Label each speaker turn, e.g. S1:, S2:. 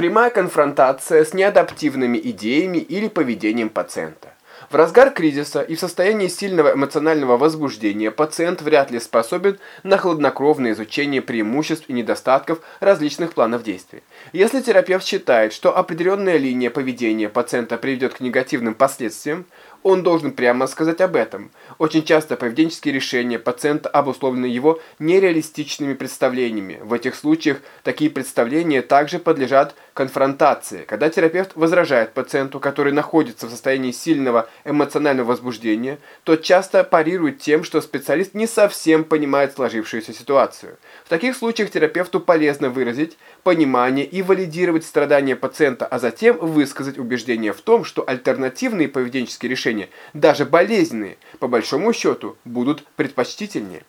S1: Прямая конфронтация с неадаптивными идеями или поведением пациента. В разгар кризиса и в состоянии сильного эмоционального возбуждения пациент вряд ли способен на хладнокровное изучение преимуществ и недостатков различных планов действий. Если терапевт считает, что определенная линия поведения пациента приведет к негативным последствиям, он должен прямо сказать об этом. Очень часто поведенческие решения пациента обусловлены его нереалистичными представлениями. В этих случаях такие представления также подлежат конфронтации. Когда терапевт возражает пациенту, который находится в состоянии сильного эмоционального возбуждения, то часто парирует тем, что специалист не совсем понимает сложившуюся ситуацию. В таких случаях терапевту полезно выразить понимание и валидировать страдания пациента, а затем высказать убеждение в том, что альтернативные поведенческие решения, даже болезненные, по большому счету, будут предпочтительнее.